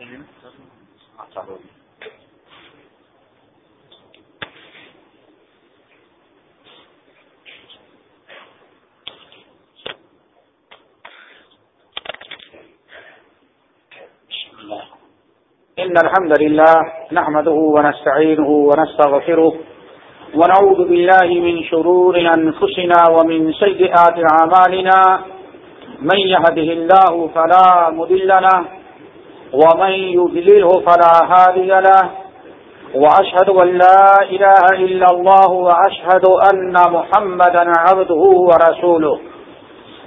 إن الحمد لله نحمده ونستعينه ونستغفره ونعوذ بالله من شرور أنفسنا ومن سيئات عمالنا من يهده الله فلا مذلنا ومن يذلله فلا هادي له وأشهد أن لا إله إلا الله وأشهد أن محمدا عبده ورسوله.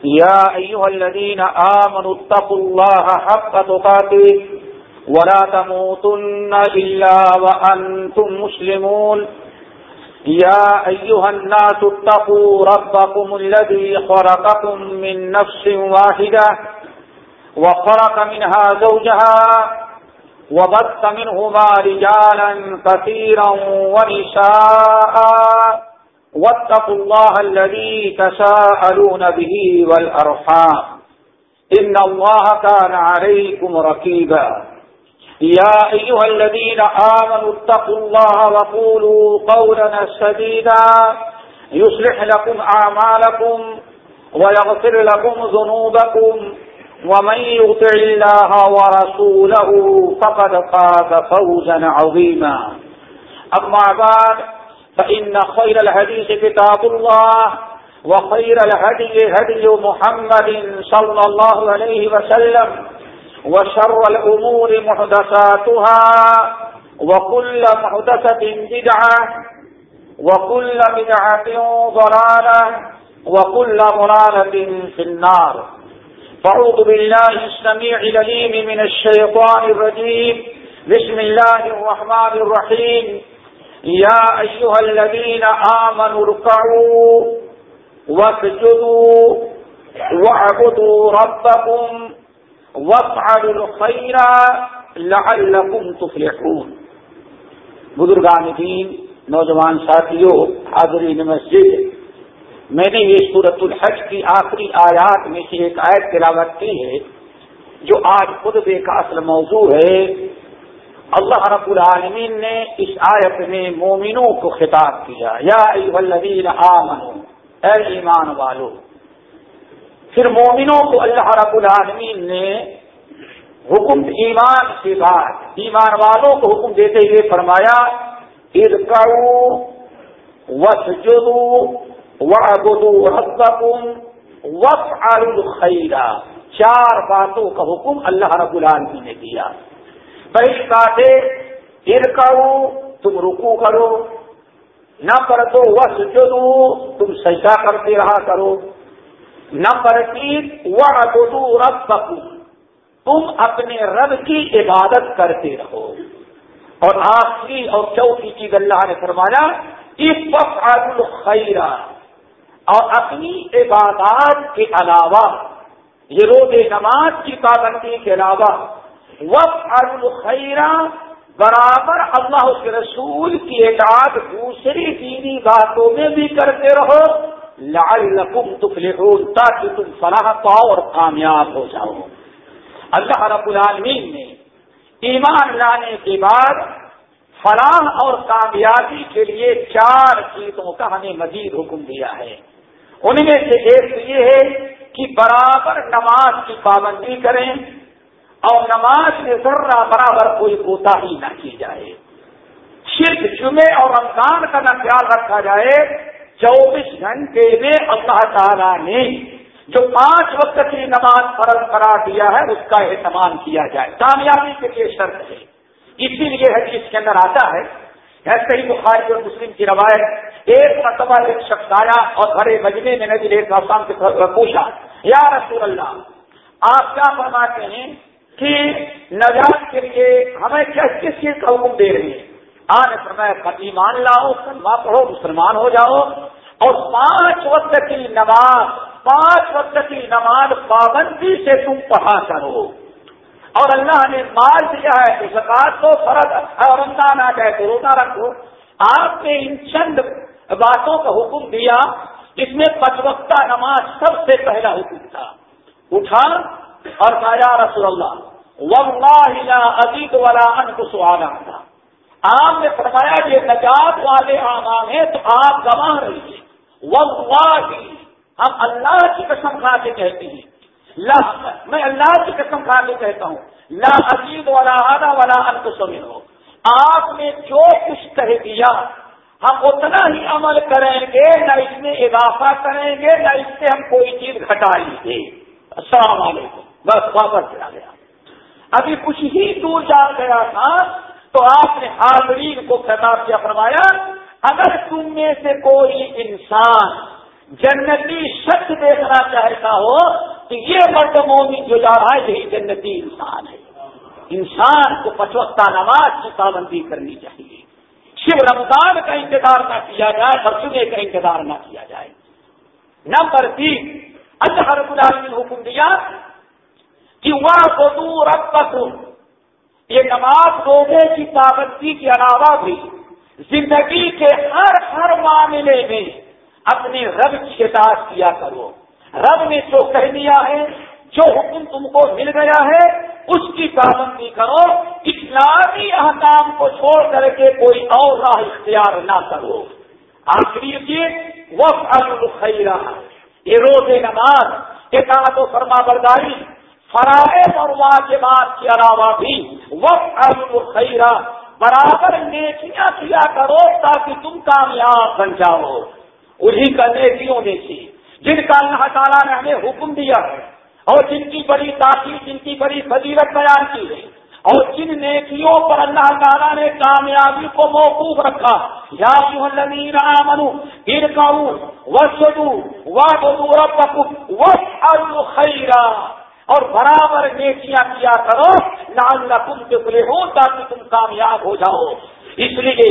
يا أيها الذين آمنوا اتقوا الله حق تقاتل ولا تموتن إلا وأنتم مسلمون. يا أيها الناس اتقوا ربكم الذي خرقكم من نفس واحدة وخرق منها زوجها وبث منهما رجالا كثيرا ونساء. واتقوا الله الذي تساءلون به والأرحام. إن الله كان عليكم ركيبا. يا أيها الذين آمنوا اتقوا الله وقولوا قولنا سديدا. يصلح لكم أعمالكم ويغفر لكم ذنوبكم. ومن يطع الله ورسوله فقد قاد فوزا عظيما. أما بعد، فإن خير الحديث كتاب الله، وخير الهدي، هدي محمد صلى الله عليه وسلم، وشر الأمور محدثاتها، وكل محدثة بدعة، وكل بدعة ضلالة، وكل ضلالة في النار. فعوذ بالله السميع لليم من الشيطان الرجيم. بسم الله الرحمن الرحيم. يا أيها الذين آمنوا ركعوا واسجدوا وعبدوا ربكم وافعلوا الخير لعلكم تفلحون. بزرگان دین، نوجوان ساتھیوں، حاضرین مسجد میں نے یہ صورت الحج کی آخری آیات میں سے ایک آیت تلاوت کی ہے، جو آج خطبے کا اصل موضوع ہے۔ اللہ رب العالمین نے اس آیت میں مومنوں کو خطاب کیا، یا الذین آمنوا، اے ایمان والو۔ پھر مومنوں کو اللہ رب العالمین نے حکم ایمان کے بعد، ایمان والوں کو حکم دیتے ہوئے فرمایا ارکو وسجدو وعبدو ربکم وفعلوا چار باتوں کا حکم اللہ رب العالمین نے دیا پہلی بات ہے ارکو تم رکو کرو۔ نہ کر دو وسجدو تم سجدہ کرتے رہا کرو۔ نمبر تین وہ رب تم اپنے رب کی عبادت کرتے رہو۔ اور آخری اور چوتھی چیز اللہ نے فرمایا اس وقت الخیرہ اور اپنی عبادات کے علاوہ، یہ روز نماز کی پابندی کے علاوہ وقت الخیرہ برابر اللہ کے رسول کی اعداد دوسری دینی باتوں میں بھی کرتے رہو لعلکم تفلحون تاکہ تم فلاح پاؤ اور کامیاب ہو جاؤ۔ اللہ رب العالمین نے ایمان لانے کے بعد فلاح اور کامیابی کے لیے چار چیزوں کا ہمیں مزید حکم دیا ہے۔ ان میں سے ایک تو یہ ہے کہ برابر نماز کی پابندی کریں اور نماز میں ذرہ برابر کوئی کوتا ہی نہ کی جائے۔ صرف جمعے اور رمضان کا نہ خیال رکھا جائے۔ چوبیس گھنٹے میں اللہ تعالیٰ نے جو پانچ وقت کی نماز فرض قرار دیا ہے، اس کا اہتمام کیا جائے۔ کامیابی کے لیے شرط ہے۔ اسی لیے حدیث کے اندر آتا ہے ایسے ہی بخاری اور مسلم کی روایت، ایک مرتبہ ایک شخص آیا اور بڑے مجمے میں نبی ایک آسام سے پوچھا، یا رسول اللہ، آپ کیا فرماتے ہیں کہ نجات کے لیے ہمیں کس کس چیز کا حکم دے رہی ہے آنے فرمایا ایمان لاؤ کلمہ پڑھو، مسلمان ہو جاؤ اور پانچ وقت کی نماز، پانچ وقت کی نماز پابندی سے تم پڑھا کرو۔ اور اللہ نے مال دیا ہے تو زکات کو فرض اور رمضان آ جائے تو روزہ رکھو۔ آپ نے ان چند باتوں کا حکم دیا اس میں پچ نماز سب سے پہلا حکم تھا۔ اٹھا اور کہا رسول اللہ عزیز والا ان کو سہانا تھا آپ نے فرمایا یہ نجات والے آمان ہیں تو آپ گواہ رہیے۔ واللہ، ہم اللہ کی قسم کھا کے کہتے ہیں۔ لا، میں اللہ کی قسم کھا کے کہتا ہوں، لا عزیز والا آنا والا ان ہو آپ نے جو کچھ کہہ دیا، ہم اتنا ہی عمل کریں گے، نہ اس میں اضافہ کریں گے، نہ اس سے ہم کوئی چیز گھٹائیں گے۔ السلام علیکم۔ بس واپس چلا گیا۔ ابھی کچھ ہی دور جا گیا تھا، تو آپ نے حاضرین کو خطاب کیا، فرمایا، اگر تم میں سے کوئی انسان جنتی شخص دیکھنا چاہتا ہو تو یہ مرد مومن جو جا رہا ہے یہی جنتی انسان ہے۔ انسان کو پچوتا نماز کی پابندی کرنی چاہیے۔ شیو رمضان کا انتظار نہ کیا جائے اور کا انتظار نہ کیا جائے۔ نمبر تین، اللہ رب العالمین حکم دیا کہ وہ دور اب یہ نماز روزے کی پابندی کے علاوہ بھی زندگی کے ہر ہر معاملے میں اپنے رب کی اطاعت کیا کرو۔ رب نے جو کہہ دیا ہے، جو حکم تم کو مل گیا ہے، اس کی پابندی کرو اسلامی احکام کو چھوڑ کر کے کوئی اور راہ اختیار نہ کرو۔ آخری چیز وقت الخیرہ یہ روز نماز، اطاعت و فرما برداری فرائض اور واجبات کے علاوہ بھی وقت الخیرہ برابر نیکیاں کیا کرو تاکہ تم کامیاب بن جاؤ۔ انہیں کا نیکیوں میں سے جن کا اللہ تعالیٰ نے ہمیں حکم دیا ہے اور جن کی بڑی تاثیر جن کی بڑی فضیلت بیان کی ہے اور جن نیکیوں پر اللہ تعالیٰ نے کامیابی کو موقوف رکھا، یا منو گر وسدو و خیرا اور برابر نیکیاں کیا کرو لال تم کے ہو تاکہ تم کامیاب ہو جاؤ۔ اس لیے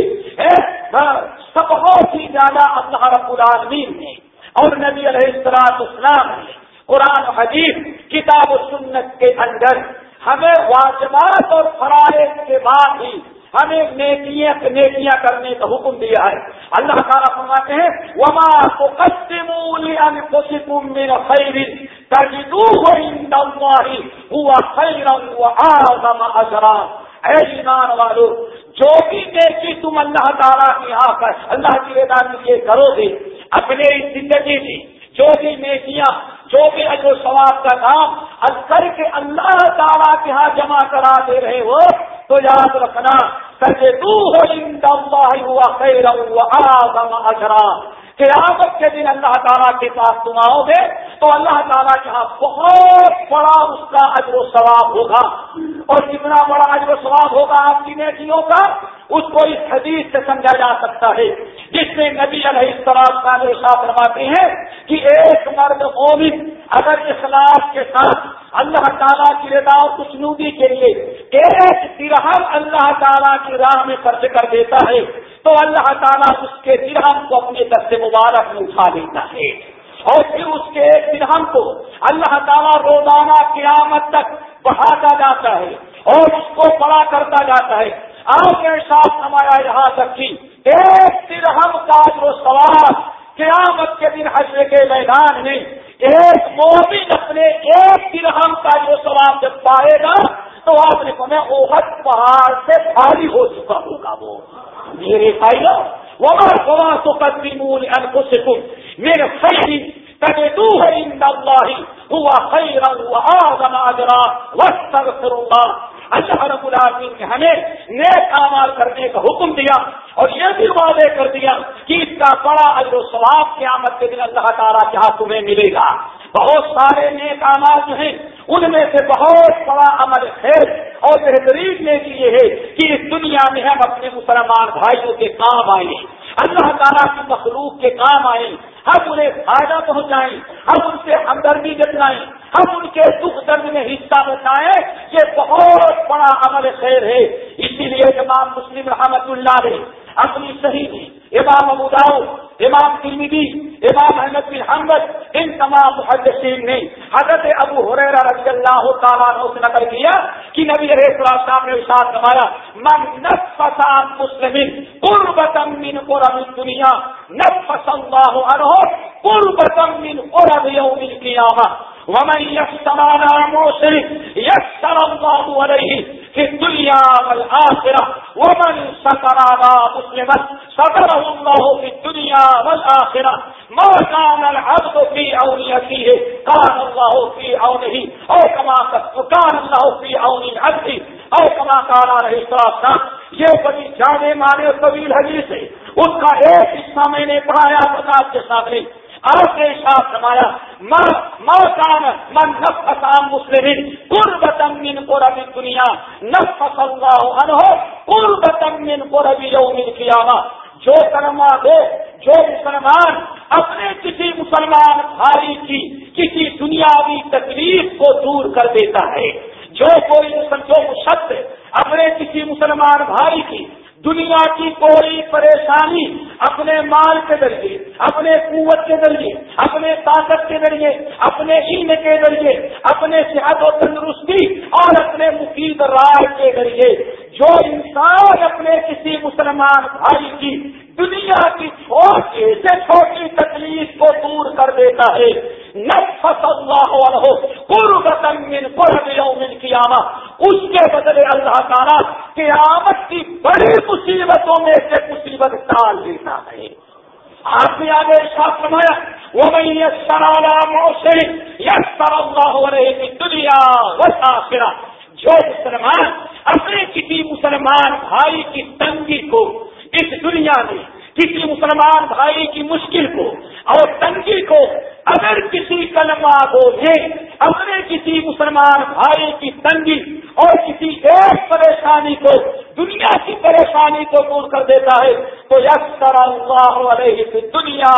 سب بہت ہی زیادہ اللہ رب العالمین نے اور نبی علیہ السلام اسلام نے قرآن حدیث، کتاب و سنت کے اندر ہمیں واجبات اور فرائض کے بعد ہی ہمیں نیکیاں نیکیاں کرنے کا حکم دیا ہے۔ اللہ تعالیٰ فرماتے ہیں، وما کو کسم خیر ہوا خیر آزم اجرا اے ایمان والو، جو بھی نیکی تم اللہ تعالیٰ کی یہاں پر اللہ کی رضا کے کرو گے۔ اپنے زندگی میں جو بھی نیکیاں، جو بھی اجر و ثواب کا کام از کر کے اللہ تعالیٰ کے ہاں جمع کرا دے رہے ہو، تو یاد رکھنا کرے تو ہوا خیر آزم اجرا۔ قیامت کے دن اللہ تعالیٰ کے پاس تم آؤ گے، تو اللہ تعالیٰ کے ہاں بہت بڑا اس کا اجر و ثواب ہوگا۔ اور جتنا بڑا اجر و ثواب ہوگا آپ کی نیکیوں کا؟ اس کو اس حدیث سے سمجھا جا سکتا ہے جس میں نبی علیہ السلام کا ساتھ رواتے ہیں کہ ایک مرد مومن، اگر اخلاق کے ساتھ اللہ تعالیٰ کی رضا اور خوشنودی کے لیے ایک درہم اللہ تعالیٰ کی راہ میں خرچ کر دیتا ہے، تو اللہ تعالیٰ اس کے درہم کو اپنے دست مبارک میں اٹھا لیتا ہے۔ اور پھر اس کے ایک درہم کو اللہ تعالیٰ روزانہ قیامت تک بڑھاتا جاتا ہے اور اس کو بڑا کرتا جاتا ہے۔ آپ کے ساتھ نمایا یہاں تک کی ایک درہم کا جو سوال قیامت کے دن حشر کے میدان میں ایک مومن اپنے ایک درہم کا جو سواب جب پائے گا تو آپ نے سمے اوہت پہاڑ سے بھاری ہو چکا ہوگا وہ۔ میرے بھائی وہ گوا تو قدری مول ان میرے صحیح کبھی تو ہے ہوا خیر ہوا آگما اجرا وقت اللہ رب العالمین نے ہمیں نیک امال کرنے کا حکم دیا اور یہ بھی وعدے کر دیا کہ اس کا بڑا اجر و ثواب کے کے دن اللہ تعالیٰ کے ہاتھ تمہیں ملے گا۔ بہت سارے نیک امال جو ہیں، ان میں سے بہت بڑا عمل خیر اور بہترین نے یہ ہے کہ اس دنیا میں ہم اپنے مسلمان بھائیوں کے کام آئے اللہ تعالیٰ کی مخلوق کے کام آئے ہم انہیں فائدہ پہنچائیں، ہم ان سے ہمدردی جتلائیں ہم ان کے دکھ درد میں حصہ بتائیں یہ بہت بڑا عمل خیر ہے۔ اسی لیے امام مسلم رحمت اللہ نے اپنی صحیح امام ابو داؤد امام ترمیدی امام احمد بن حمد ان تمام محدثین نے حضرت ابو حریر رضی اللہ تعالیٰ نے اس نقل کیا کہ نبی علیہ السلام صاحب نے ارشاد فرمایا، من نفس عن مسلم قربت من قرب الدنیا، نفس اللہ عنہ قربت من قرب یوم القیامہ، ومن يفتر على موسر يفتر الله عليه في الدنيا والآخرة ومن ستر على مسلمة ستره الله في الدنيا والآخرة. ما كان العبد في عون فيه كان الله في عونه، أو كما كان الله في عون العبد، أو كما كان عليه الصلاة والسلام، یہ بڑی جانے مانے طویل حدیث ہے۔ اس کا ایک حصہ میں نے پڑھایا بتا کے سامنے۔ آپ نے ساتھ سمایا ماں کان من نفس عام مسلم قربت من قرب دنیا نفس اللہ عنہ قربت من قرب یوم القیامہ۔ جو کرما دے، جو مسلمان اپنے کسی مسلمان بھائی کی کسی دنیاوی تکلیف کو دور کر دیتا ہے، جو کوئی جو شخص اپنے کسی مسلمان بھائی کی دنیا کی کوئی پریشانی اپنے مال کے ذریعے، اپنے قوت کے ذریعے، اپنے طاقت کے ذریعے، اپنے علم کے ذریعے، اپنے صحت و تندرستی اور اپنے مفید رائے کے ذریعے۔ جو انسان اپنے کسی مسلمان بھائی کی دنیا کی چھوٹی سے چھوٹی تکلیف کو دور کر دیتا ہے۔ نفس اللہ قربت من قرب یوم القیامہ۔ اس کے بدلے اللہ تعالیٰ قیامت کی بڑی مصیبتوں میں سے مصیبت ڈال دیتا ہے۔ آپ نے آگے ساتھ فرمایا وہ میں یہ سرانا موسے یس سر اللہ رہے دنیا وسا جو مسلمان، اپنے کسی مسلمان بھائی کی تنگی کو اس دنیا میں کسی مسلمان بھائی کی مشکل کو اور تنگی کو اگر کسی کلمہ بولے اپنے کسی مسلمان بھائی کی تنگی اور کسی ایک پریشانی کو، دنیا کی پریشانی کو دور کر دیتا ہے، تو یکسر اللہ علیہ دنیا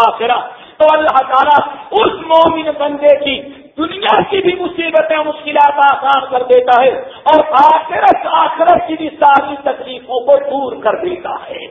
آخرا تو اللہ تعالیٰ اس مومن بندے کی دنیا کی بھی مصیبتیں مشکلات آسان کر دیتا ہے اور آخرت آخرت کی بھی ساری تکلیفوں کو دور کر دیتا ہے۔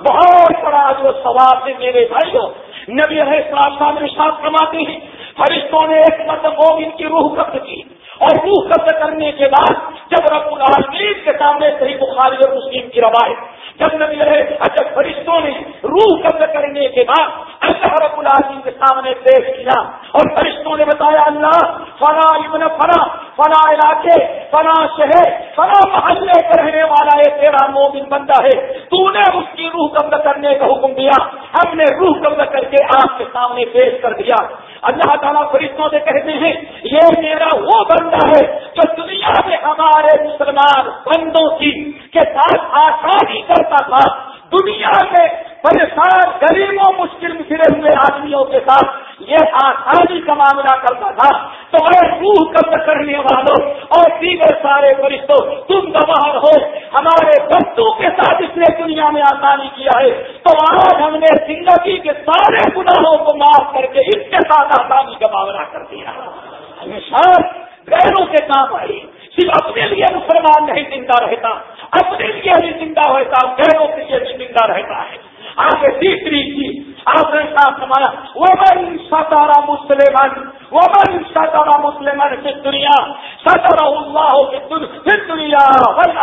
بہت بڑا جو سوال ہے میرے بھائیوں نبی ہے صاحب نے ساتھ ہیں، فرشتوں نے ایک مطلب مومن کی روح قبض کی۔ اور روح قبض کرنے کے بعد جب رب العالمین کے سامنے صحیح بخاری اور مسلم کی روایت، جب نبی رہے اچھا فرشتوں نے روح قبض کرنے کے بعد اللہ رب العالمین کے سامنے پیش کیا اور فرشتوں نے بتایا، اللہ، فرا ابن فرا فنا علاقے، فنا شہر، فنا محلے کا رہنے والا ہے تیرا مومن بندہ ہے۔ تو نے اس کی روح قبض کرنے کا حکم دیا۔ ہم نے روح قبض کر کے آپ کے سامنے پیش کر دیا۔ اللہ تعالیٰ فرشتوں سے کہتے ہیں، یہ میرا وہ بندہ ہے جو دنیا میں ہمارے مسلمان بندوں کی، کے ساتھ آسانی کرتا تھا۔ دنیا میں پریشان غریبوں مشکل میں پھرے ہوئے آدمیوں کے ساتھ یہ آسانی کا معاملہ کرتا تھا۔ تو اے روح قبض کرنے والوں اور دیگر سارے فرشتوں، تم گواہ ہو۔ ہمارے بندوں کے ساتھ اس نے دنیا میں آسانی کیا ہے۔ تو آج ہم نے زندگی کے سارے گناہوں کو معاف کر کے اس کے ساتھ آسانی کا معاملہ کر دیا۔ ہمیشہ غیروں کے کام آئی۔ صرف اپنے لیے مسلمان نہیں زندہ رہتا، اپنے لیے بھی زندہ رہتا غیروں کے لیے بھی زندہ رہتا ہے۔ آگے تیسری چیز آپ نے ساتھ سمایا وہ بن ستارا مسلمان وہ بن ستارا مسلمان کی دنیا ستارا اللہ کی دنیا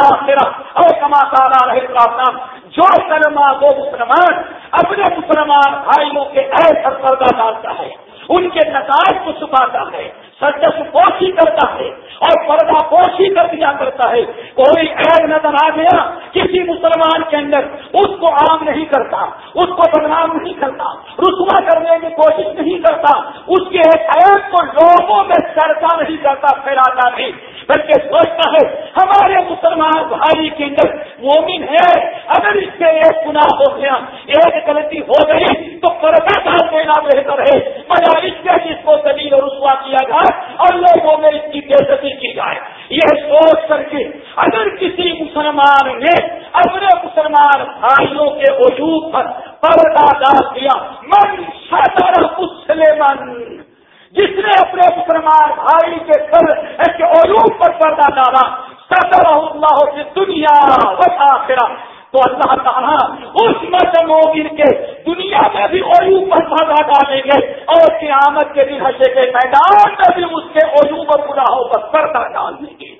آخرا اور کما تارا رہے نام جو کلمہ دو مسلمان اپنے مسلمان بھائیوں کے ایسا پردہ ڈالتا ہے، ان کے نتائج کو چھپاتا ہے۔ سچ پوشی کرتا ہے اور پردہ پوشی کر دیا کرتا ہے۔ کوئی عید نظر آ گیا کسی مسلمان کے اندر، اس کو عام نہیں کرتا، اس کو بدنام نہیں کرتا، رسوا کرنے کی کوشش نہیں کرتا۔ اس کے عید کو لوگوں میں چرچا نہیں کرتا، پھیلاتا نہیں۔ بلکہ سوچتا ہے، ہمارے مسلمان بھائی کے اندر مومن ہے۔ اگر اس سے ایک گناہ ہو گیا، ایک غلطی ہو گئی، تو پردہ ڈال دینا بہتر ہے۔ مگر اس سے جس کو دلیل اور رسوا کیا جائے اور لوگوں میں اس کی بےزتی کی جائے۔ یہ سوچ کر کے اگر کسی مسلمان نے اپنے مسلمان بھائیوں کے وجود پر پردہ ڈال دیا، من سطر مسلم جس نے اپنے مسلمان بھائی کے سر کے عجوب پر پردہ ڈالا سطر اللہ کی دنیا بتا پھرا تو اللہ تعالیٰ اس مرد مومن کے دنیا میں بھی عجوب پر پردہ ڈالیں گے اور قیامت کے دن حشے کے میدان میں بھی اس کے عجوب اور گناہوں پر پردہ ڈال دیں گے۔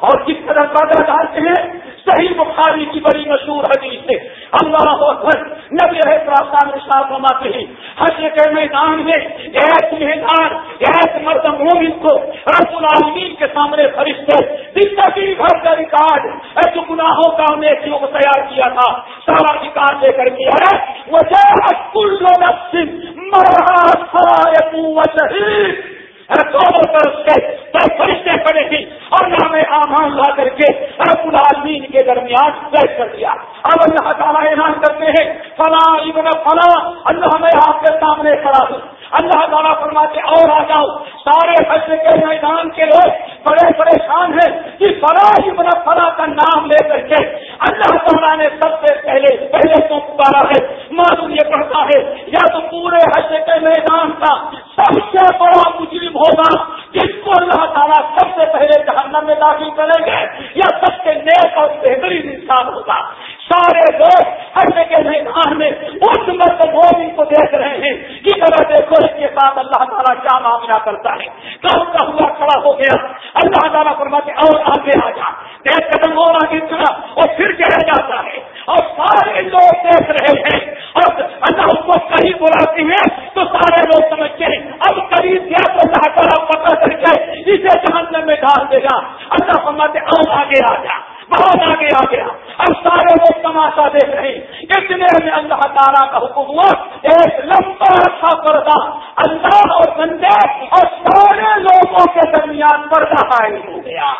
اور کس طرح پردہ ڈالتے ہیں؟ صحیح بخاری کی بڑی مشہور حدیث سے اللہ اکبر، نبی فرماتے ہیں حج کے میدان میں ایک میدان ایک مرد مومن کو رب العالمین کے سامنے فرشتے زندگی بھر کا ریکارڈ، ایسے گناہوں کا نیکیوں کو تیار کیا تھا؟ سارا ریکارڈ لے کر کیا ہے وہ کل مرا شہید دونوں طرف سے فرشتے پڑے تھے اور نام آمان لا کر کے رب العالمین کے درمیان طے کر دیا۔ اب اللہ تعالیٰ اعلان کرتے ہیں فلاں ابن فلاں اللہ میں آپ کے سامنے کھڑا ہوں اللہ تعالیٰ فرماتے اور آ جاؤ. سارے حج کے میدان کے لوگ بڑے پریشان ہیں کہ فلاح ابن فلاں کا نام لے کر کے اللہ تعالیٰ نے سب سے پہلے پہلے تو پکارا ہے. معلوم یہ پڑھتا ہے، یا تو پورے حج کے میدان کا سب سے بڑا مجرم ہوگا جس کو اللہ تعالیٰ سب سے پہلے جہنم میں داخل کریں گے، یا سب سے نیک اور بہترین انسان ہوگا. سارے لوگ حج کے میدان میں اس مرد مومن کو دیکھ رہے ہیں کہ طرح دیکھو اس کے ساتھ اللہ تعالیٰ کیا معاملہ کرتا ہے؟ کب کا ہوا کھڑا ہو گیا؟ اللہ تعالیٰ فرماتے اور آگے آ جا۔ ایک قدم اور آگے چلا اور پھر چڑھ جاتا ہے۔ اور سارے لوگ دیکھ رہے ہیں۔ اور اللہ اس کو کہیں بلاتے ہیں تو سارے لوگ سمجھتے ہیں، اب قریب گیا تو اللہ تعالیٰ پکڑ کر کے اسے جہنم میں ڈال دے گا۔ اللہ فرماتے اور آگے آ جا۔ بہت آگے آ گیا۔ اب سارے لوگ تماشا دیکھ رہے ہیں۔ اتنے میں اللہ تعالیٰ کا حکم ہوا، ایک لمبا اچھا پردہ، اللہ اور بندے اور سارے لوگوں کے درمیان پردہ قائم ہو گیا۔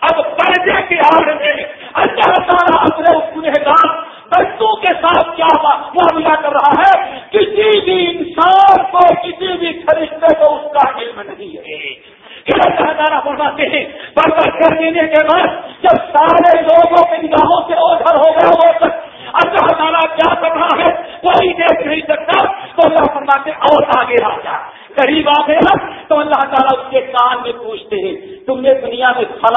اب پردے کی آڑ میں اللہ تعالیٰ اپنے گنہگار بچوں کے ساتھ کیا معاملہ کر رہا ہے؟ کسی بھی انسان کو، کسی بھی فرشتے کو اس کا علم نہیں ہے۔ اللہ تعالیٰ فرماتے ہیں برباد کر دینے کے بعد جب سارے لوگوں کے نگاہوں سے اوجھر ہو گیا وہ تک اللہ تعالیٰ کیا کر رہا ہے کوئی دیکھ نہیں سکتا تو اللہ فرماتے اور آگے آ جا قریب آ گیا تو اللہ تعالیٰ اس کے کان میں پوچھتے ہیں تم نے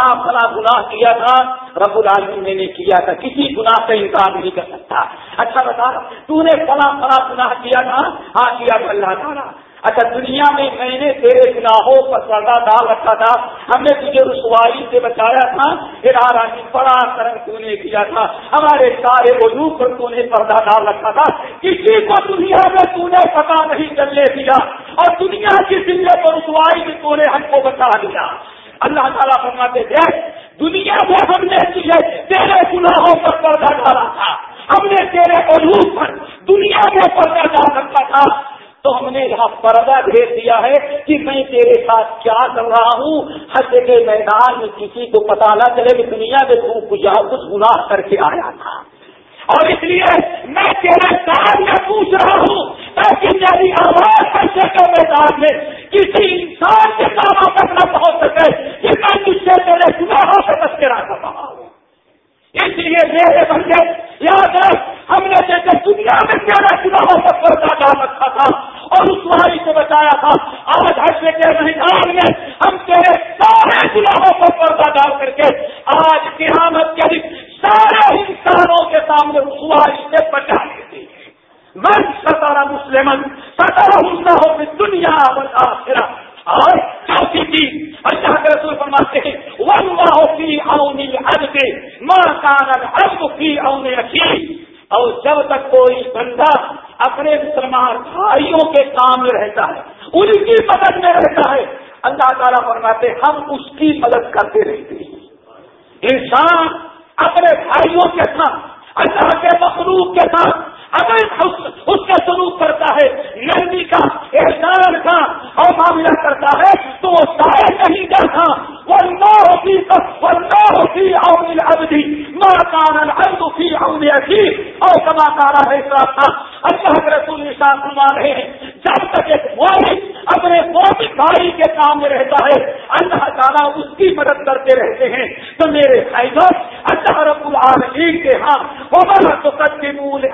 دنیا میں فلاں فلاں گناہ کیا تھا؟ رب العالمین نے کیا تھا۔ کسی گناہ کا انکار نہیں کر سکتا۔ اچھا بتا تو نے فلاں فلاں گناہ کیا تھا؟ ہاں کیا تو اللہ تعالیٰ۔ اچھا دنیا میں میں نے تیرے گناہوں پر پردہ ڈال رکھا تھا۔ ہم نے تجھے رسوائی سے بچایا تھا۔ پھر آرانی بڑا کرم تو نے کیا تھا۔ ہمارے سارے وجود پر تو نے پردہ ڈال رکھا تھا۔ کسی کو دنیا میں تو نے پتا نہیں چلنے دیا۔ اور دنیا کی دنیا پر رسوائی میں تو نے ہم کو بچا دیا۔ اللہ تعالیٰ فرماتے تھے دنیا میں ہم نے تجھے تیرے گناہوں پر پردہ ڈالا تھا۔ ہم نے تیرے وجود پر دنیا میں پردہ ڈال رکھا تھا۔ تو ہم نے یہاں پردہ بھیج دیا ہے کہ میں تیرے ساتھ کیا کر رہا ہوں؟ حج کے میدان میں کسی کو پتا نہ چلے کہ دنیا میں تو کچھ گناہ کر کے آیا تھا۔ اور اس لیے میں تیرے ساتھ میں پوچھ رہا ہوں، تاکہ میری آواز حج کے میدان میں کسی انسان کے کام تک نہ پہنچ سکے کہ میں تجھ سے تیرے گناہوں سے بچ کے رکھ رہا ہوں اس لیے میرے بندے، یاد ہے ہم نے جیسے دنیا میں تیرے گناہوں پر پردہ ڈال رکھا تھا۔ اور اس ماری سے بچایا تھا، آج حج کے میدان میں ہم تیرے سارے گناہوں پر پردہ ڈال کر کے آج قیامت کے دن سارے انسانوں کے سامنے رسوائی سے بچا لیتے من ستارہ مسلم ستارہ حسنہ ہو دنیا بتا پھر اور چوتھی چیز، اللہ کے رسول فرماتے ہیں وہ فی اونی حج کے ماں کان حج فی اونی رکھی اور جب تک کوئی بندہ اپنے مسلمان بھائیوں کے کام میں رہتا ہے، ان کی مدد میں رہتا ہے، اللہ تعالیٰ فرماتے ہم اس کی مدد کرتے رہتے ہیں۔ انسان اپنے بھائیوں کے ساتھ، اللہ کے مخلوق کے ساتھ اگر اس کا سلوک کرتا ہے نرمی کا، احسان کا، اور معاملہ کرتا ہے، تو وہ شاید نہیں کرتا وہ نہ ہوتی وہ نہ ہوتی اویل ابدی ماں کان الفی اولی اور کما کارا ہے تھا اللہ کے رسول نشان فرما رہے ہیں۔ جب تک ایک مومن اپنے مومن بھائی کے کام میں رہتا ہے، اللہ تعالیٰ اس کی مدد کرتے رہتے ہیں۔ تو میرے بھائی اللہ رب العالمین کے ہاں وہ تو سچے مول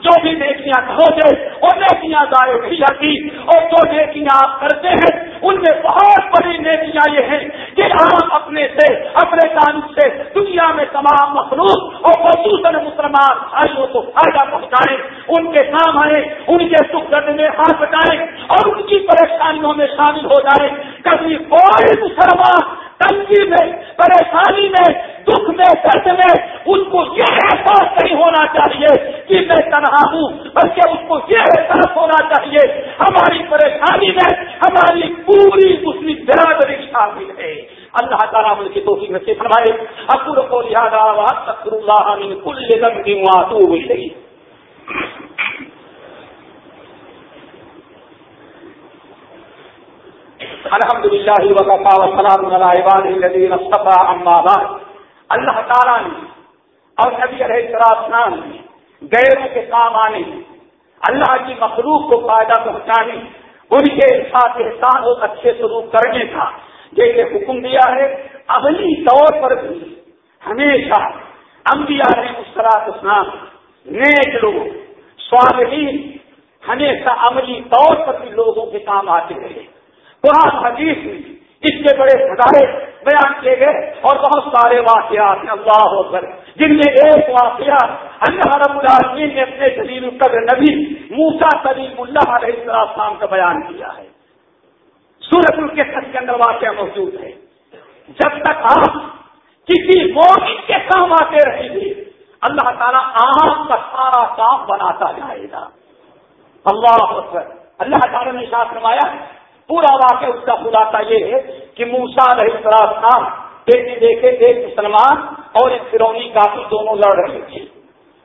جو بھی نیکیاں کہو گے، وہ نیکیاں ضائع نہیں جاتی۔ اور جو نیکیاں آپ کرتے ہیں، ان میں بہت بڑی نیکیاں یہ ہیں کہ آپ اپنے سے، اپنے تعلق سے دنیا میں تمام مخلوق اور خصوصاً مسلمان بھائیوں کو فائدہ پہنچائیں، ان کے کام آئے ان کے سکھ درد میں ہاتھ بٹائیں اور ان کی پریشانیوں میں شامل ہو جائیں۔ کبھی کوئی مسلمان تنگی میں، پریشانی میں دکھ میں، درد میں ان کو یہ احساس نہیں ہونا چاہیے کہ میں تنہا ہوں، بلکہ اس کو یہ احساس ہونا چاہیے، ہماری پریشانی میں ہماری پوری مسلم برادری شامل ہے۔ اللہ تعالیٰ مل کی توفیق میں سے فرمائے۔ اکر کو لہٰذا تکر اللہ کل دم کی معاتو ہوئی رہی الحمد للہ وقفا وسلام الدین صفا اماد اللہ تعالیٰ نے اور نبی علیہ السلام نے غیروں کے کام آنے اللہ کی مخلوق کو فائدہ پہنچانے ان کے ساتھ احسان اور اچھے سلوک کرنے کا یہ حکم دیا ہے۔ عملی طور پر بھی ہمیشہ انبیاء نے مسکرات اسلام نیک لوگ، صالحین ہمیشہ عملی طور پر بھی لوگوں کے کام آتے رہے۔ قرآن حدیث میں اس کے بڑے ہدایت بیان کیے گئے اور بہت سارے واقعات ہیں، اللہ اکبر۔ جن میں ایک واقعہ اللہ رب العالمین نے اپنے شریر قدر نبی موسا کریم اللہ علیہ السلام کا بیان کیا ہے۔ سورت کے کے اندر واقعہ موجود ہے۔ جب تک آپ کسی مومن کے کام آتے رہیں گے، اللہ تعالیٰ آپ کا سارا کام بناتا جائے گا۔ اللہ اکبر۔ اللہ تعالیٰ نے ساتھ فرمایا، پورا واقعہ اس کا خلاصہ یہ ہے کہ موسا علیہ السلام دیکھے دیکھے ایک مسلمان اور ایک فرونی کافی دونوں لڑ رہے تھے۔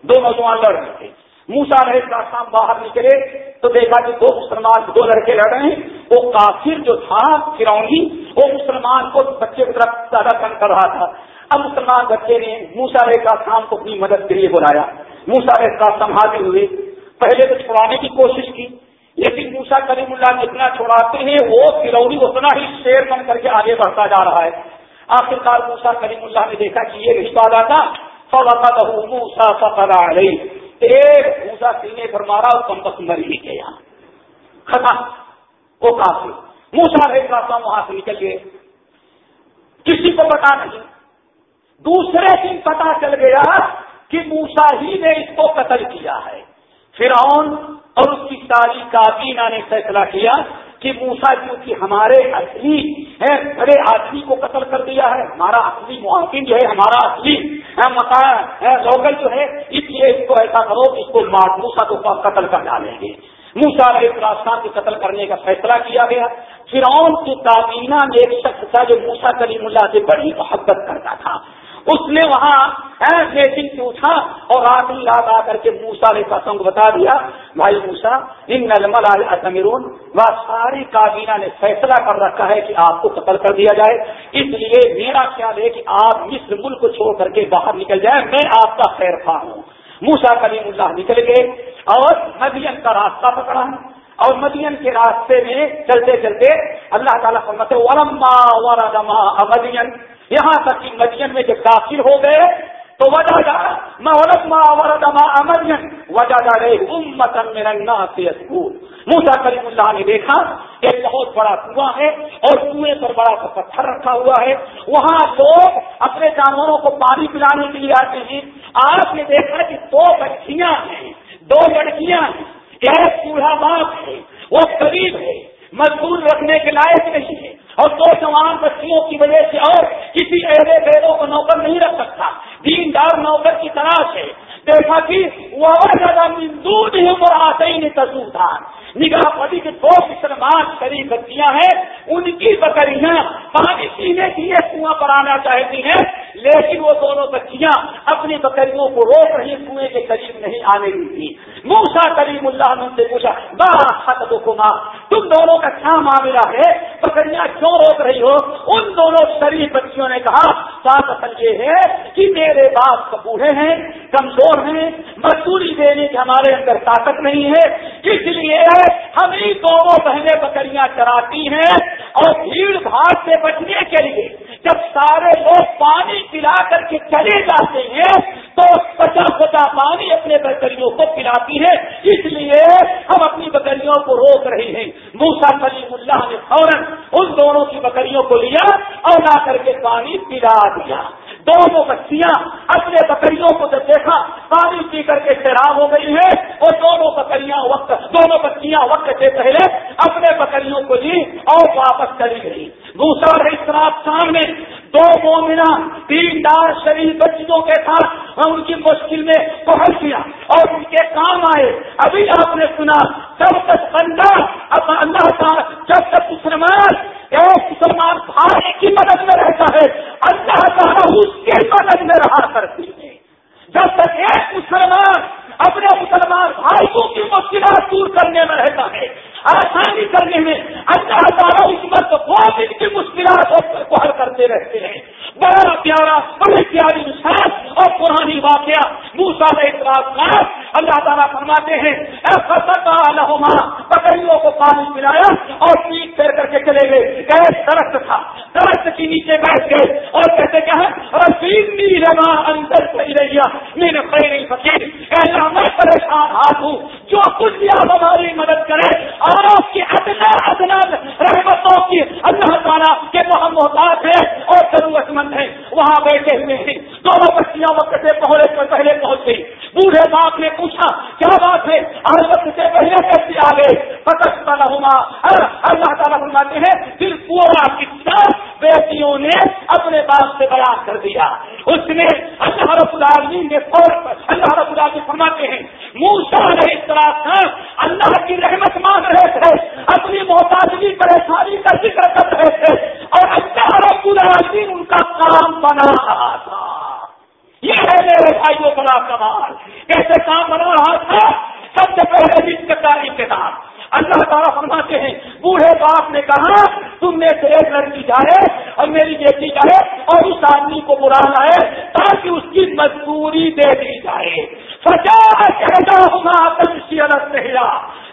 دو نوجوان لڑ رہے تھے۔ موسا رہے السلام باہر نکلے تو دیکھا کہ دو مسلمان، دو لڑکے لڑ رہے ہیں۔ وہ کافر جو تھا، فرونی، وہ مسلمان کو بچے کی طرف زیادہ تنگ کر رہا تھا۔ اب مسلمان بچے نے موسا رہے السلام کو اپنی مدد کے لیے بلایا۔ موسا رہے السلام حاضر ہوئے۔ پہلے تو چھڑانے کی کوشش کی۔ لیکن موسا کریم اللہ جتنا چھوڑاتے ہیں، وہ فرونی اتنا ہی شیر بن کر کے آگے بڑھتا جا رہا ہے۔ آخر کار موسا کریم اللہ نے دیکھا کہ یہ رشتہ والا تھا۔ موسا سفر آ ایک موسا سینے پر مارا وہ کم بس مر ہی گیا۔ ختم۔ وہ کافی موسا رہے گا وہاں سے نکل گئے۔ کسی کو پتا نہیں۔ دوسرے دن پتا چل گیا کہ موسا ہی نے اس کو قتل کیا ہے۔ فرعون اور اس کی ساری کابینہ نے فیصلہ کیا کہ موسا کیونکہ ہمارے اصلی ہے بڑے آدمی کو قتل کر دیا ہے، ہمارا اصلی معاون جو ہے، ہمارا اصلی مکان لوکل جو ہے، اس لیے اس کو ایسا کرو کہ اس کو مار موسا کو قتل کر ڈالیں گے۔ موسا علیہ السلام کے قتل کرنے کا فیصلہ کیا گیا۔ فرعون کی کابینہ میں ایک شخص تھا جو موسا کریم اللہ سے بڑی محبت کرتا تھا۔ اس نے وہاں میٹنگ سے اٹھا اور رات ہی یاد آ کر کے موسا نے پسند بتا دیا، بھائی موسا ان نلمل امرون وہ ساری کابینہ نے فیصلہ کر رکھا ہے کہ آپ کو قتل کر دیا جائے۔ اس لیے میرا خیال ہے کہ آپ مصر ملک کو چھوڑ کر کے باہر نکل جائیں، میں آپ کا خیر خواہ ہوں۔ موسا کریم اللہ نکل گئے اور مدین کا راستہ پکڑا۔ اور مدین کے راستے میں چلتے چلتے اللہ تعالیٰ فرماتے ورما ورما مدین یہاں تک کہ مدین میں جب داخل ہو گئے، تو وجہ جا میں امرین وجہ جا رہے؟ امتن میرا سے اسکول موسا کریم اللہ نے دیکھا ایک بہت بڑا کنواں ہے اور کنویں پر بڑا سا پتھر رکھا ہوا ہے۔ وہاں لوگ اپنے جانوروں کو پانی پلانے کے لیے آتے ہیں۔ آپ نے دیکھا کہ دو بچیاں ہیں، دو لڑکیاں ہیں۔ ایک چولہا باپ ہے، وہ قریب ہے، مزدور رکھنے کے لائق نہیں ہے۔ اور دو جوان بچیوں کی وجہ سے اور کسی ایسے بیدوں کو نوکر نہیں رکھ سکتا۔ دین دار نوکر کی تلاش ہے۔ دیکھا کہ وہ زیادہ دودھ ہی وہ آتے ہی نہیں تصور نگاہ پڑی کے دو مسلمان شریف بچیاں ہیں۔ ان کی بکریاں پانی پینے کے لیے کنواں پر آنا چاہتی ہیں۔ لیکن وہ دونوں بچیاں اپنی بکریوں کو روک رہی کنویں کے قریب نہیں آنے دیتی۔ موسا کریم اللہ نے ان سے پوچھا بارہ حق دکھما ان دونوں کا کیا معاملہ ہے؟ بکریاں کیوں روک رہی ہو؟ ان دونوں شریف بچیوں نے کہا سات اصل یہ ہے کہ میرے باپ بوڑھے ہیں، کمزور ہیں، مزدوری دینے کی ہمارے اندر طاقت نہیں ہے، اس لیے ہم ہی دونوں بہنیں بکریاں چراتی ہیں اور بھیڑ بھاڑ سے بچنے کے لیے جب سارے لوگ پانی پلا کر کے چلے جاتے ہیں، تو پچا پچا پانی اپنے بکریوں کو پلاتی ہے۔ اس لیے ہم اپنی بکریوں کو روک رہے ہیں۔ موسا کلیم اللہ نے فوراً ان دونوں کی بکریوں کو لیا اور لا کر کے پانی پلا دیا۔ دونوں بچیاں اپنے بکریوں کو جب دیکھا، پانی پی کر کے سیراب ہو گئی ہے اور دونوں بکریاں وقت، دونوں بچیاں وقت سے پہلے اپنے بکریوں کو لی اور واپس چلی گئی۔ دوسرا رہی سامنے دو مومنا تین دار شریف بچوں کے ساتھ ان کی مشکل میں پہنچ کیا اور ان کے کام آئے۔ ابھی آپ نے سنا، جب تک بندہ، اب اللہ کا، جب تک مسلمان، ایک مسلمان بھائی کی مدد میں رہتا ہے اللہ تعالیٰ اس کی میں رہا کرتی ہے جب تک ایک مسلمان اپنے مسلمان بھائیوں کی مشکلات دور کرنے میں رہتا ہے، آسانی کرنے میں اللہ تعالیٰ اس وقت بہت کی مشکلات کو حل کرتے رہتے ہیں۔ بڑا پیارا بڑے پیاری مثال اور پرانی واقعہ موسا اعتراض اللہ تعالیٰ فرماتے ہیں بکریوں کو پانی پلایا اور پیٹ پھیر کر کے چلے گئے۔ کہ درخت تھا درخت کے نیچے بیٹھ گئے اور کہتے کیا ہے ہاں، رما اندر صحیح رہی میرے خیر فقیر میں پریشان ہاتھ ہوں۔ جو کچھ بھی آپ ہماری مدد کرے اور آپ کی ادنا ادنا رحمتوں کی اللہ تعالیٰ کے وہ محتاط ہے اور ضرورت مند ہے وہاں بیٹھے ہوئے ہیں۔ دونوں بچیاں وقت سے پہلے پہلے پہنچ گئی بوڑھے باپ نے پوچھا کیا بات ہے؟ آج وقت سے پہلے کیسے آ گئے؟ پتہ نہ اللہ تعالیٰ فرماتے ہیں پھر پورا قصہ بیٹیوں نے اپنے باپ سے بیان کر دیا۔ اس نے اللہ رب العالمین نے اللہ رب العالمین فرماتے ہیں موسا علیہ السلام اللہ کی رحمت مان رہے تھے، اپنی محتاجگی پریشانی کا ذکر کر رہے تھے، اور اللہ رب العالمین ان کا کام بنا رہا تھا۔ یہ ہے میرے بھائیوں بڑا کمال۔ کیسے کام بنا رہا تھا۔ سب سے پہلے جس کے تاریخ کے ساتھ۔ اللہ تعالیٰ فرماتے ہیں بوڑھے باپ نے کہا تم میں سے ایک لڑکی جائے اور میری بیٹی جائے اور اس آدمی کو بلانا ہے تاکہ اس کی مزدوری دے دی جائے سچا کہتا ہوں الگ رہا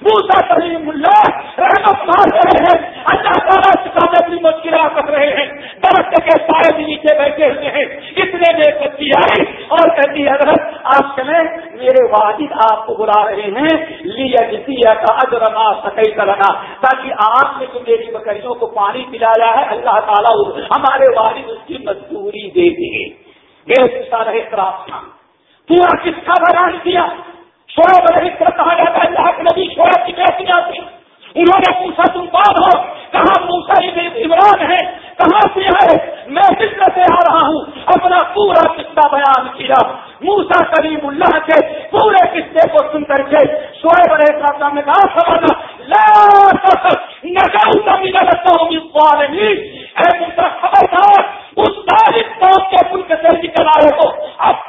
موسا کریم اللہ رحمت مار رہے ہیں اللہ تعالیٰ سے اپنی مشکلات کر رہے ہیں درخت کے سارے نیچے بیٹھے ہوئے ہیں اتنے میں بچی آئی اور کہتی حضرت آپ چلیں میرے والد آپ کو بلا رہے ہیں لیا جسی کا اجرما سکئی کرنا تاکہ آپ نے جو میری بکریوں کو پانی پلایا ہے، اللہ تعالیٰ ہمارے والد اس کی مزدوری دے دیے۔ یہ رہے تھا پورا کس کا بیان کیا۔ شعیب علیہ السلام کہا جاتا ہے اللہ کے نبی شعیب کی بیٹیاں تھی انہوں نے پوچھا، تم کون ہو؟ کہاں موسا عمران ہے۔ کہاں سے ہے۔ میں فکر سے آ رہا ہوں۔ اپنا پورا قصہ بیان کیا۔ موسا کریم اللہ کے پورے قصے کو سن کر کے شعیب علیہ السلام نے کہا سوانا لا نہ خبردار اس تاریخ قوم کے ملک سے نکل آئے ہو۔ اب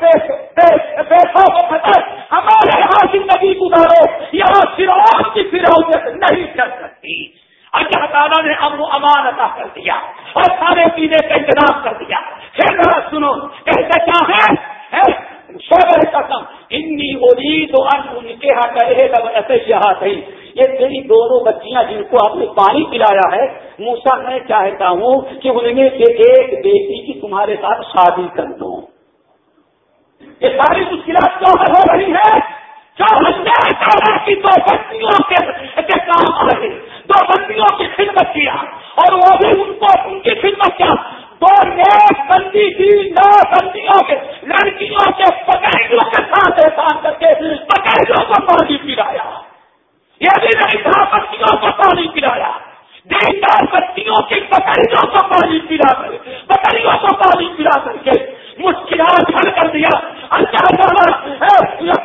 پیسوں کو فتح ہمارے یہاں زندگی گزارو۔ یہاں فرعون کی فروغ نہیں کر سکتی۔ اللہ تعالیٰ نے امن و امان عطا کر دیا اور کھانے پینے کا انتظام کر دیا۔ پھر ذرا سنو کہتے کیا ہے؟ شوگر قسم انی ارید ان ان کے ہاں کہے لگ ایسے یہاں صحیح یہ تیری دونوں بچیاں جن کو آپ نے پانی پلایا ہے موسا میں چاہتا ہوں کہ ان میں سے ایک بیٹی کی تمہارے ساتھ شادی کر دوں۔ یہ ساری مشکلات کیوں ہو رہی ہے جو کی دو بندیوں کے کام آ رہے دو بندیوں کی خدمت کیا اور وہ بھی ان کو ان کی خدمت کیا۔ دو نیک بندی کی نو بندیوں کے۔ لڑکیوں کے پکڑوں کے ساتھ احسان کر کے پکڑوں کو پانی پلایا۔ یہ بھی نہیں تھا، بندیوں کو پانی پلایا۔ دیندار بچیوں کی بکریوں کو پانی پلا کر، بکریوں کو پانی پلا کر کے مشکلات حل کر دیا۔ اللہ تعالیٰ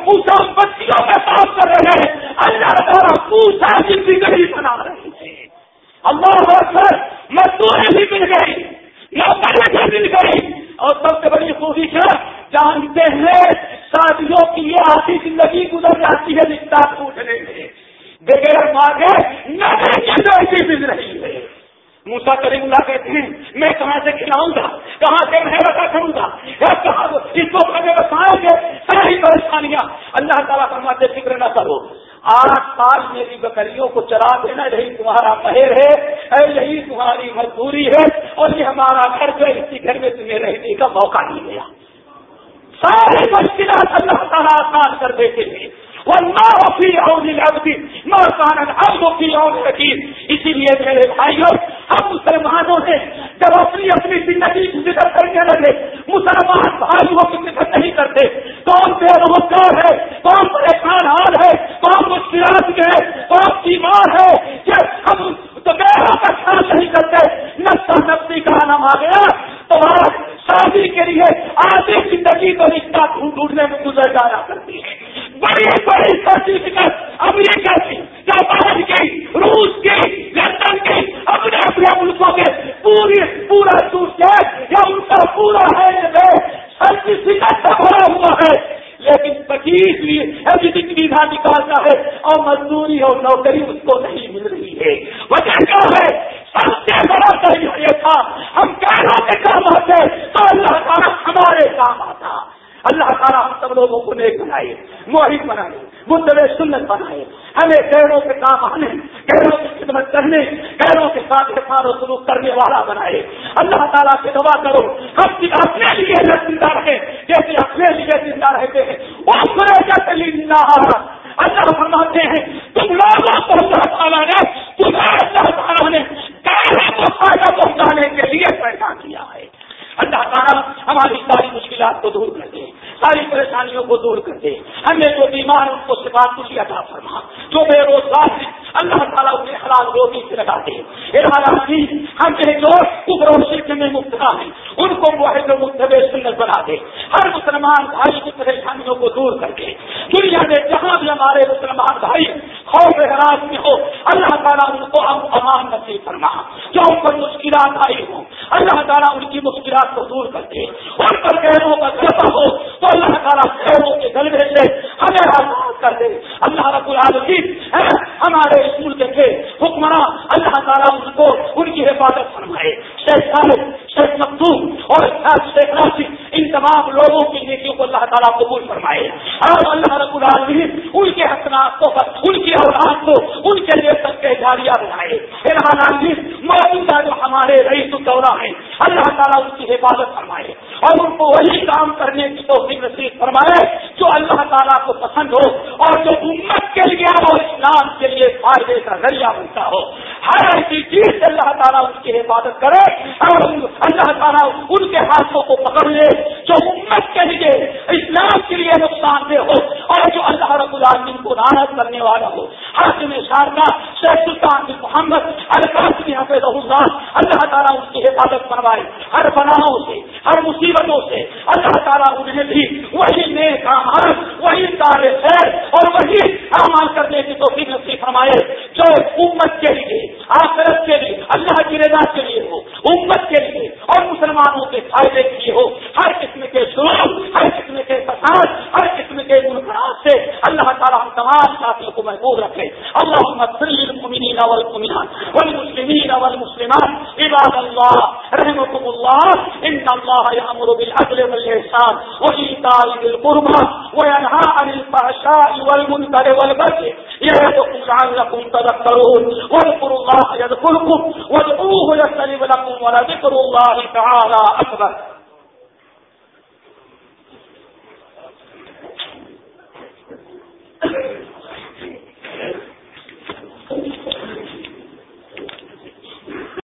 پوچھا بچیوں کے ساتھ کر رہے ہیں۔ اللہ تعالیٰ پوچھا کی بگڑی بنا رہے ہیں۔ اللہ اکبر مزدوریں بھی مل گئی نوکریاں بھی مل گئی۔ اور سب سے بڑی خوبی کیا؟ جانتے ہیں، شادیوں کی یہ آتی زندگی گزر جاتی ہے رشتہ پوچھنے میں۔ بغیر مانگے نہ ہے۔ موسا کریم اللہ کہتے ہیں، میں کہاں سے کھلاؤں گا؟ کہاں سے میں بتا کروں گا؟ اس کو بتائیں گے ساری پریشانیاں۔ اللہ تعالیٰ فرماتے، فکر نہ کرو۔ آٹھ سال میری بکریوں کو چلا دینا، یہی تمہارا پہر ہے۔ یہی تمہاری مزدوری ہے۔ اور یہ ہمارا گھر جو اسی گھر میں تمہیں رہنے کا موقع نہیں ملا۔ سارے مشکلات اللہ تعالیٰ آسان کر دیتے ہیں اسی لیے میرے بھائیوں ہم مسلمانوں نے جب اپنی اپنی زندگی کی ذکر کرنے لگے، مسلمان بھائیوں کی ذکر نہیں کرتے، کون بے روزگار ہے، کون پریشان حال ہے، کون مشکلات میں ہے کون بیمار ہے کہ ہم تو کا خیال نہیں کرتے نفسا نفسی کا نام آ گیا، تو شادی کے لیے آدھی زندگی تو رشتہ ڈھونڈنے میں گزر جایا کرتی ہے۔ بڑی بڑی سرٹیفکیٹ امریکہ کی، جاپان کی، روس کی، لندن کی، اپنے اپنے ملکوں کے پوری، پورا یا ان کا پورا ہے سرٹیفکیٹ بھرا ہوا ہے۔ لیکن پچیس ایجوکیشن ویزا نکالتا ہے، اور مزدوری اور نوکری اس کو نہیں مل رہی ہے۔ وجہ کیا ہے؟ سب سے بڑا کہیں یہ تھا، ہم کہنا کے کام آتے تو اللہ تعالیٰ ہمارے کام آتا۔ اللہ تعالیٰ ہم سب لوگوں کو نیک بنائے موہد بنائے مدر سنت بنائے۔ ہمیں پیڑوں کے کام آنے، پیڑوں کی خدمت کرنے، پیڑوں کے ساتھ حفاظ و سلوک کرنے والا بنائے۔ اللہ تعالیٰ سے دعا کرو، ہم اپنے لیے زندہ رہے جیسے اپنے لیے زندہ رہتے ہیں۔ وہ سنے جیسے لینا اللہ فرماتے ہیں، تم لوگوں کو اللہ تعالیٰ نے، تمہیں اللہ تعالیٰ نے کو فائدہ پہنچانے کے لیے پیدا کیا ہے۔ اللہ تعالیٰ ہماری ساری مشکلات کو دور کر دے، ساری پریشانیوں کو دور کر دے۔ ہمیں جو بیمار ان کو سفارت کی عطا فرما، جو بے روزگار ہیں، اللہ تعالیٰ انہیں حلال روٹی سے لگا دے۔ ہم جو کبر و شرک میں مبتلا ہیں۔ ان کو واحد متبع سنت بنا دے۔ ہر مسلمان بھائی کی پریشانیوں کو دور کر دے۔ دنیا میں جہاں بھی ہمارے مسلمان بھائی خوف حراس میں ہو۔ اللہ تعالیٰ ان کو ہم امان نصیب فرما۔ جو ان پر مشکلات آئی ہوں، اللہ تعالیٰ ان کی مشکلات کو دور کر دے۔ ان پر کہروں کا گربا ہو، تو اللہ تعالیٰ خیروں کے گلبے سے ہمیں آزاد کر دے۔ اللہ رب العالمین ہمارے اس ملک کے حکمراں، اللہ تعالیٰ ان کو ان کی حفاظت فرمائے۔ شیخ صاحب شیخ مختوم اور شیخ راشد، ان تمام لوگوں کی نیکیوں کو اللہ تعالیٰ قبول فرمائے۔ اور اللہ رب العالمین ان کے حسنات کو ان کی اولاد کو، ان کے لیے سب کے جاریہ بنائے۔ موجودہ جو ہمارے رئیس الدورہ ہیں، اللہ تعالیٰ ان کی حفاظت فرمائے۔ اور ان کو وہی کام کرنے کی توفیق نصیب فرمائے جو اللہ تعالیٰ کو پسند ہو اور جو امت کے لیے اور اسلام کے لیے فائدے کا ذریعہ بنتا ہو۔ ہر ایسی چیز سے اللہ تعالیٰ ان کی حفاظت کرے۔ اور اللہ تعالیٰ ان کے ہاتھوں کو پکڑ لے، جو امت کے لیے، اسلام کے لیے نقصان دہ ہو اور جو اللہ رب العالمین کو رانت کرنے والا ہو۔ حاصل شاردا شیخ سلطان بن محمد القاص یہاں پہ اللہ اللہ تعالیٰ ان کی حفاظت کروائے ہر بناؤں سے، ہر مصیبت مصیبتوں سے اللہ تعالیٰ انہیں بھی وہی نیک آمان وہی تار خیر اور وہی امان کرنے کی توفیق نصیب فرمائے جو امت کے لیے، آخرت کے لیے، اللہ کی رضا کے لیے ہو، امت کے لیے اور مسلمانوں کے فائدے کے لیے ہو۔ ہر قسم کے شروع ہر قسم کے فساد، ہر قسم کے منفراد سے اللہ تعالیٰ ہم تمام ساتھیوں کو محبوب رکھے۔ اللہ المؤمنین والمؤمنات والمسلمین والمسلمات عباد اللہ رحمكم الله ان الله يأمر بالعدل والإحسان وإيتاء ذي القربى وينهى عن الفحشاء والمنكر والبغي يعظكم لعلكم تذكرون واذكروا الله يذكركم وادعوه يستجب لكم ولذكر الله تعالى أكبر